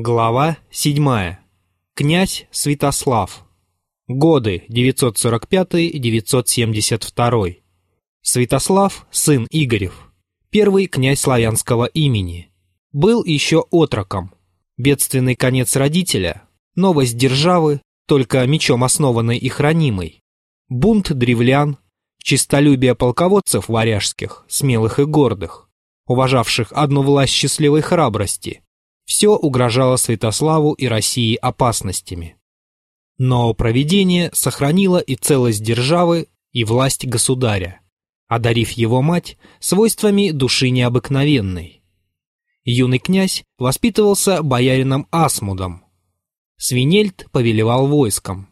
Глава 7. Князь Святослав. Годы 945-972. Святослав, сын Игорев. Первый князь славянского имени. Был еще отроком. Бедственный конец родителя. Новость державы, только мечом основанной и хранимой. Бунт древлян. Чистолюбие полководцев варяжских, смелых и гордых, уважавших одну власть счастливой храбрости – все угрожало Святославу и России опасностями. Но провидение сохранило и целость державы, и власть государя, одарив его мать свойствами души необыкновенной. Юный князь воспитывался боярином Асмудом. Свинельд повелевал войском.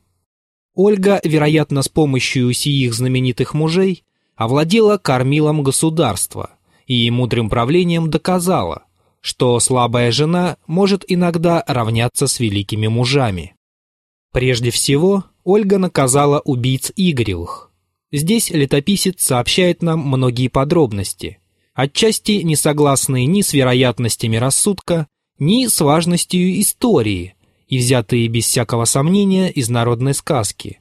Ольга, вероятно, с помощью сиих знаменитых мужей, овладела кормилом государства и мудрым правлением доказала, что слабая жена может иногда равняться с великими мужами. Прежде всего, Ольга наказала убийц Игоревых. Здесь летописец сообщает нам многие подробности, отчасти не согласные ни с вероятностями рассудка, ни с важностью истории, и взятые без всякого сомнения из народной сказки.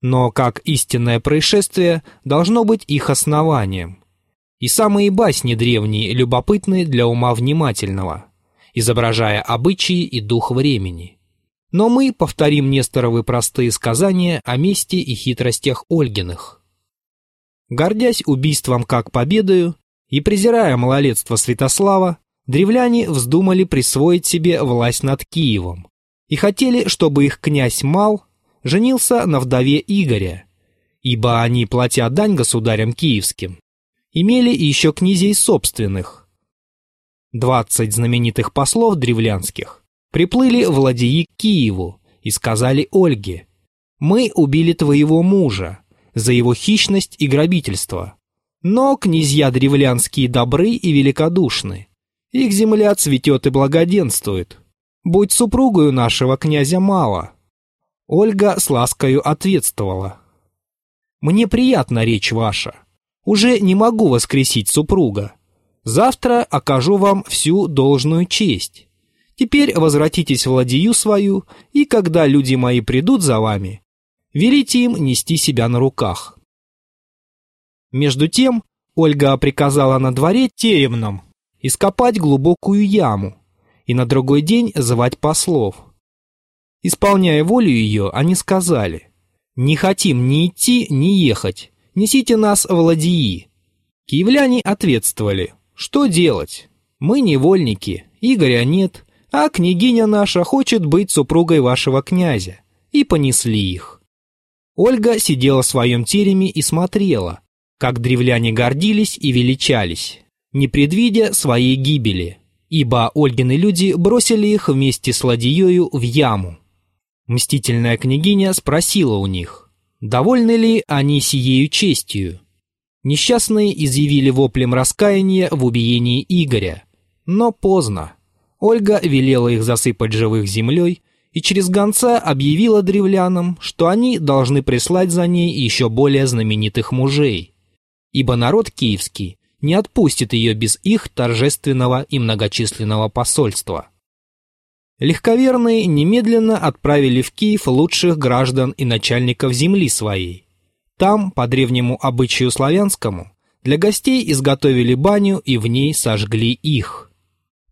Но как истинное происшествие должно быть их основанием. И самые басни древние любопытны для ума внимательного, изображая обычаи и дух времени. Но мы повторим Несторовы простые сказания о мести и хитростях Ольгиных. Гордясь убийством как победою и презирая малолетство Святослава, древляне вздумали присвоить себе власть над Киевом и хотели, чтобы их князь Мал женился на вдове Игоря, ибо они, платя дань государям киевским, имели еще князей собственных. Двадцать знаменитых послов древлянских приплыли в ладьи к Киеву и сказали Ольге, «Мы убили твоего мужа за его хищность и грабительство. Но князья древлянские добры и великодушны. Их земля цветет и благоденствует. Будь супругою нашего князя мало». Ольга с ласкою ответствовала, «Мне приятна речь ваша, уже не могу воскресить супруга. Завтра окажу вам всю должную честь. Теперь возвратитесь в ладью свою, и когда люди мои придут за вами, велите им нести себя на руках». Между тем Ольга приказала на дворе теремном ископать глубокую яму и на другой день звать послов. Исполняя волю ее, они сказали, «Не хотим ни идти, ни ехать, несите нас в ладьи». Киевляне ответствовали, что делать? Мы невольники, Игоря нет, а княгиня наша хочет быть супругой вашего князя. И понесли их. Ольга сидела в своем тереме и смотрела, как древляне гордились и величались, не предвидя своей гибели, ибо Ольгины люди бросили их вместе с ладьею в яму. Мстительная княгиня спросила у них, Довольны ли они сиею честью? Несчастные изъявили воплем раскаяния в убиении Игоря. Но поздно. Ольга велела их засыпать живых землей и через гонца объявила древлянам, что они должны прислать за ней еще более знаменитых мужей, ибо народ киевский не отпустит ее без их торжественного и многочисленного посольства. Легковерные немедленно отправили в Киев лучших граждан и начальников земли своей. Там, по древнему обычаю славянскому, для гостей изготовили баню и в ней сожгли их.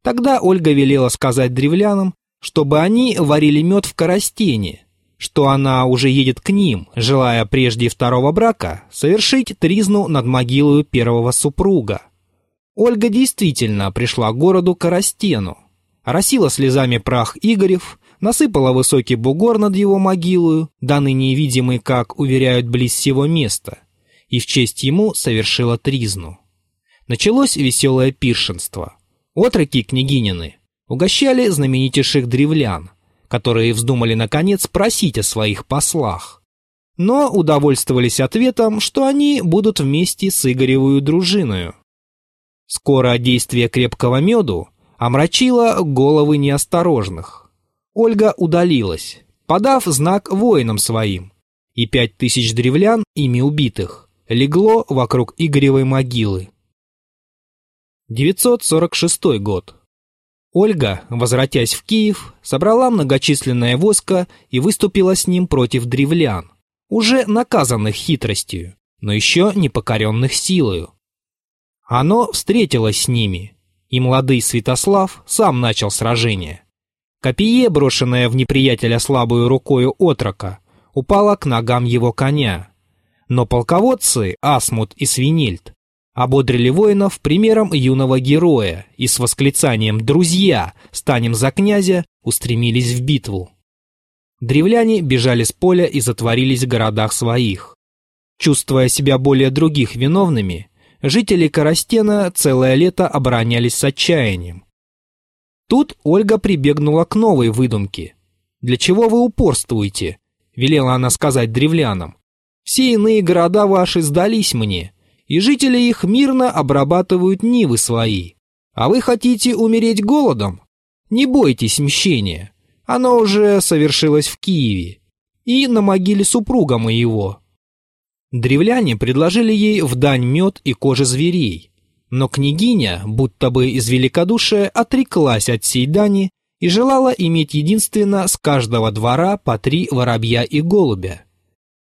Тогда Ольга велела сказать древлянам, чтобы они варили мед в коростене, что она уже едет к ним, желая прежде второго брака совершить тризну над могилой первого супруга. Ольга действительно пришла к городу Коростену, оросила слезами прах Игорев, насыпала высокий бугор над его могилою, да ныне видимый, как уверяют, близ всего места, и в честь ему совершила тризну. Началось веселое пиршенство. Отроки княгинины угощали знаменитейших древлян, которые вздумали наконец просить о своих послах. Но удовольствовались ответом, что они будут вместе с Игоревую дружиною. Скоро действие крепкого меду омрачила головы неосторожных. Ольга удалилась, подав знак воинам своим, и пять тысяч древлян, ими убитых, легло вокруг Игоревой могилы. 946 год. Ольга, возвратясь в Киев, собрала многочисленное войско и выступила с ним против древлян, уже наказанных хитростью, но еще не покоренных силою. Оно встретилось с ними, и молодый Святослав сам начал сражение. Копье, брошенное в неприятеля слабую рукою отрока, упало к ногам его коня. Но полководцы Асмут и Свинельд ободрили воинов примером юного героя и с восклицанием «Друзья! Станем за князя!» устремились в битву. Древляне бежали с поля и затворились в городах своих. Чувствуя себя более других виновными, жители Коростена целое лето оборонялись с отчаянием. Тут Ольга прибегнула к новой выдумке. «Для чего вы упорствуете?» – велела она сказать древлянам. «Все иные города ваши сдались мне, и жители их мирно обрабатывают нивы свои. А вы хотите умереть голодом? Не бойтесь мщения. Оно уже совершилось в Киеве и на могиле супруга моего. Древляне предложили ей в дань мед и кожи зверей, но княгиня, будто бы из великодушия, отреклась от сей дани и желала иметь единственно с каждого двора по три воробья и голубя.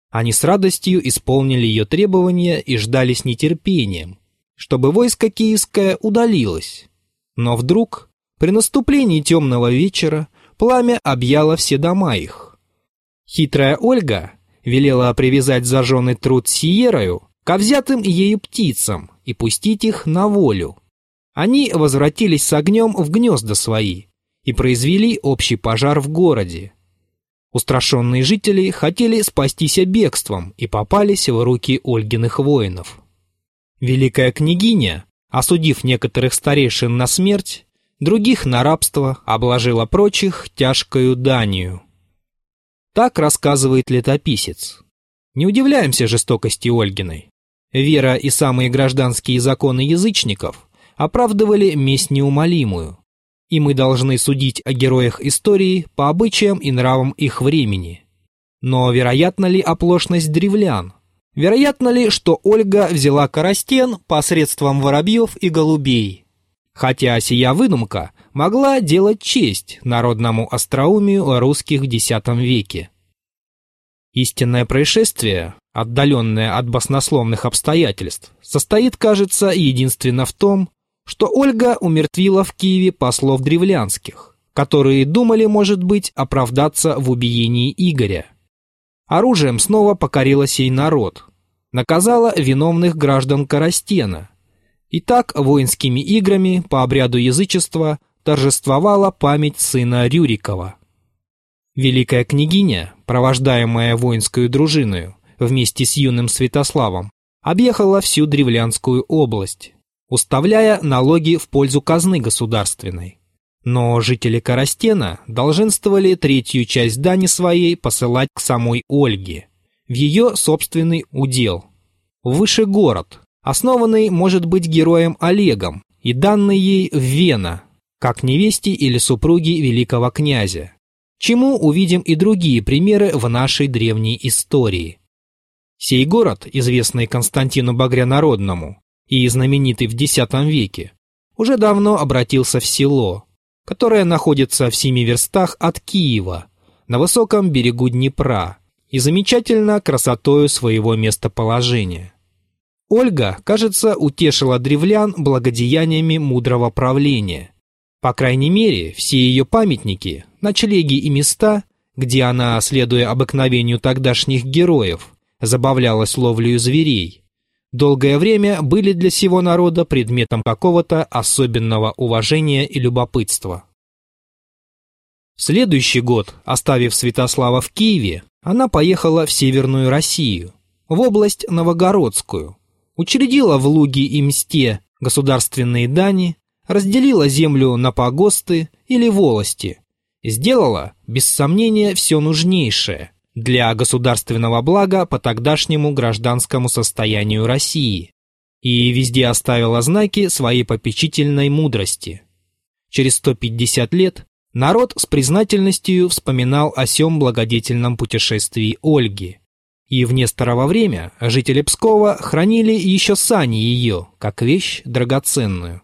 Они с радостью исполнили ее требования и ждали с нетерпением, чтобы войско киевское удалилось. Но вдруг, при наступлении темного вечера, пламя объяло все дома их. Хитрая Ольга велела привязать зажженный труд Сиерою ко взятым ею птицам и пустить их на волю. Они возвратились с огнем в гнезда свои и произвели общий пожар в городе, Устрашенные жители хотели спастись бегством и попались в руки Ольгиных воинов. Великая княгиня, осудив некоторых старейшин на смерть, других на рабство, обложила прочих тяжкою данию. Так рассказывает летописец. Не удивляемся жестокости Ольгиной. Вера и самые гражданские законы язычников оправдывали месть неумолимую, и мы должны судить о героях истории по обычаям и нравам их времени. Но вероятно ли оплошность древлян? Вероятно ли, что Ольга взяла Коростен посредством воробьев и голубей? Хотя сия выдумка могла делать честь народному остроумию русских в X веке. Истинное происшествие, отдаленное от баснословных обстоятельств, состоит, кажется, единственно в том, что Ольга умертвила в Киеве послов древлянских, которые думали, может быть, оправдаться в убиении Игоря. Оружием снова покорила сей народ, наказала виновных граждан Коростена. И так воинскими играми по обряду язычества торжествовала память сына Рюрикова. Великая княгиня, провождаемая воинскую дружиною, вместе с юным Святославом, объехала всю древлянскую область, уставляя налоги в пользу казны государственной. Но жители Коростена долженствовали третью часть дани своей посылать к самой Ольге, в ее собственный удел. Выше город, основанный, может быть, героем Олегом и данный ей в Вена, как невесте или супруге великого князя, чему увидим и другие примеры в нашей древней истории. Сей город, известный Константину Багрянародному, и знаменитый в X веке, уже давно обратился в село, которое находится в семи верстах от Киева, на высоком берегу Днепра и замечательно красотою своего местоположения. Ольга, кажется, утешила древлян благодеяниями мудрого правления. По крайней мере, все ее памятники, ночлеги и места, где она, следуя обыкновению тогдашних героев, забавлялась ловлею зверей, долгое время были для всего народа предметом какого-то особенного уважения и любопытства. В следующий год, оставив Святослава в Киеве, она поехала в Северную Россию, в область Новогородскую, учредила в Луге и Мсте государственные дани, разделила землю на погосты или волости, сделала, без сомнения, все нужнейшее – для государственного блага по тогдашнему гражданскому состоянию России и везде оставила знаки своей попечительной мудрости. Через 150 лет народ с признательностью вспоминал о сём благодетельном путешествии Ольги, и в Несторово время жители Пскова хранили еще сани ее, как вещь драгоценную.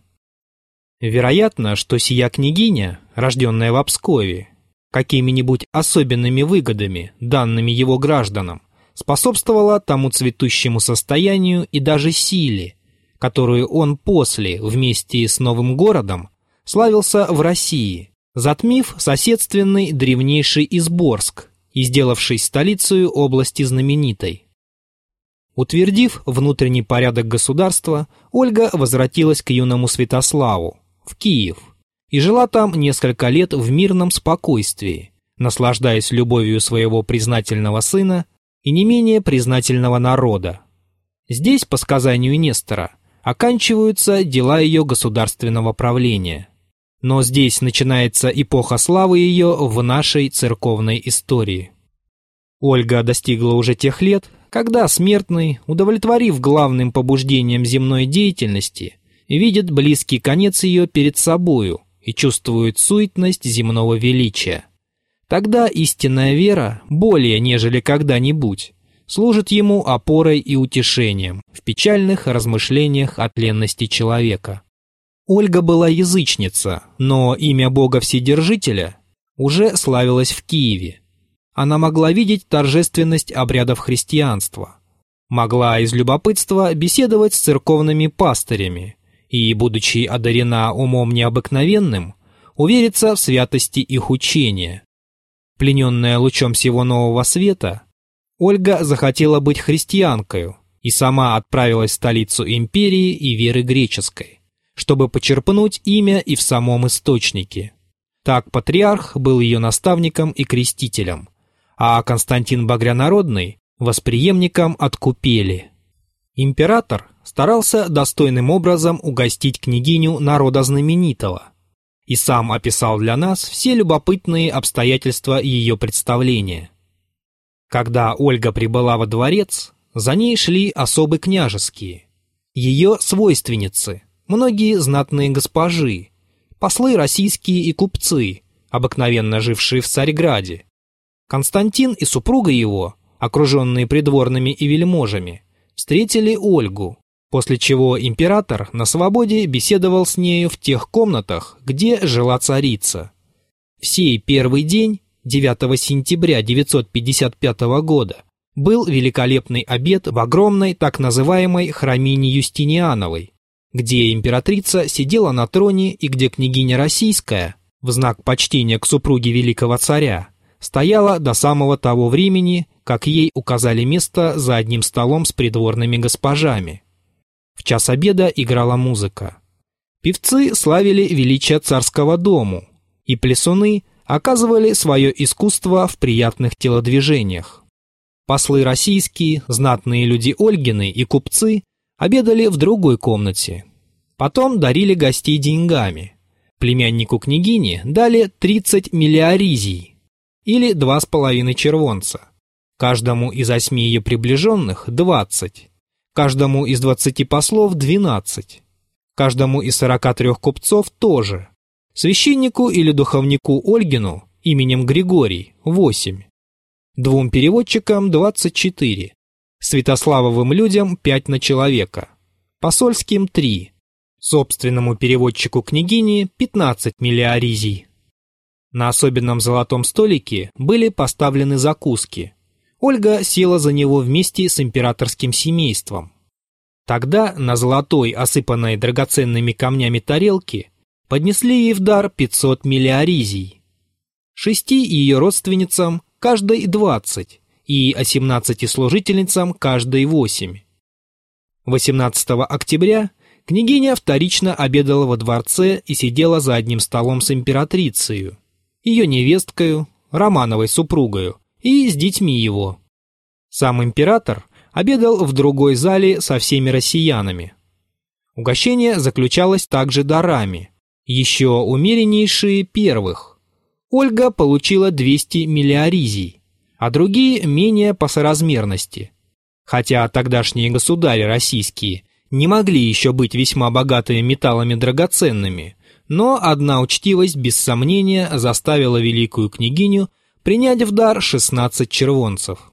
Вероятно, что сия княгиня, рожденная в Обскове, какими-нибудь особенными выгодами, данными его гражданам, способствовала тому цветущему состоянию и даже силе, которую он после, вместе с новым городом, славился в России, затмив соседственный древнейший Изборск и сделавший столицей области знаменитой. Утвердив внутренний порядок государства, Ольга возвратилась к юному Святославу, в Киев, и жила там несколько лет в мирном спокойствии, наслаждаясь любовью своего признательного сына и не менее признательного народа. Здесь, по сказанию Нестора, оканчиваются дела ее государственного правления. Но здесь начинается эпоха славы ее в нашей церковной истории. Ольга достигла уже тех лет, когда смертный, удовлетворив главным побуждением земной деятельности, видит близкий конец ее перед собою и чувствует суетность земного величия. Тогда истинная вера, более нежели когда-нибудь, служит ему опорой и утешением в печальных размышлениях о тленности человека. Ольга была язычница, но имя Бога Вседержителя уже славилось в Киеве. Она могла видеть торжественность обрядов христианства, могла из любопытства беседовать с церковными пастырями и, будучи одарена умом необыкновенным, увериться в святости их учения, Плененная лучом всего нового света, Ольга захотела быть христианкой и сама отправилась в столицу империи и веры греческой, чтобы почерпнуть имя и в самом источнике. Так патриарх был ее наставником и крестителем, а Константин Багрянародный – восприемником от купели. Император старался достойным образом угостить княгиню народа знаменитого – и сам описал для нас все любопытные обстоятельства ее представления. Когда Ольга прибыла во дворец, за ней шли особы княжеские, ее свойственницы, многие знатные госпожи, послы российские и купцы, обыкновенно жившие в Царьграде. Константин и супруга его, окруженные придворными и вельможами, встретили Ольгу, после чего император на свободе беседовал с нею в тех комнатах, где жила царица. В сей первый день, 9 сентября 955 года, был великолепный обед в огромной так называемой храмине Юстиниановой, где императрица сидела на троне и где княгиня Российская, в знак почтения к супруге великого царя, стояла до самого того времени, как ей указали место за одним столом с придворными госпожами. В час обеда играла музыка. Певцы славили величие царского дому, и плясуны оказывали свое искусство в приятных телодвижениях. Послы российские, знатные люди Ольгины и купцы обедали в другой комнате. Потом дарили гостей деньгами. Племяннику княгини дали 30 миллиаризий, или два с половиной червонца. Каждому из восьми ее приближенных – 20 каждому из 20 послов 12, каждому из 43 купцов тоже, священнику или духовнику Ольгину именем Григорий 8, двум переводчикам 24, святославовым людям 5 на человека, посольским 3, собственному переводчику княгини 15 миллиаризий. На особенном золотом столике были поставлены закуски – Ольга села за него вместе с императорским семейством. Тогда на золотой, осыпанной драгоценными камнями тарелке, поднесли ей в дар 500 миллиаризий. Шести ее родственницам каждой 20 и 18 служительницам каждой 8. 18 октября княгиня вторично обедала во дворце и сидела за одним столом с императрицей, ее невесткою, Романовой супругою, и с детьми его. Сам император обедал в другой зале со всеми россиянами. Угощение заключалось также дарами, еще умереннейшие первых. Ольга получила 200 миллиаризий, а другие менее по соразмерности. Хотя тогдашние государи российские не могли еще быть весьма богатыми металлами драгоценными, но одна учтивость без сомнения заставила великую княгиню принять в дар 16 червонцев.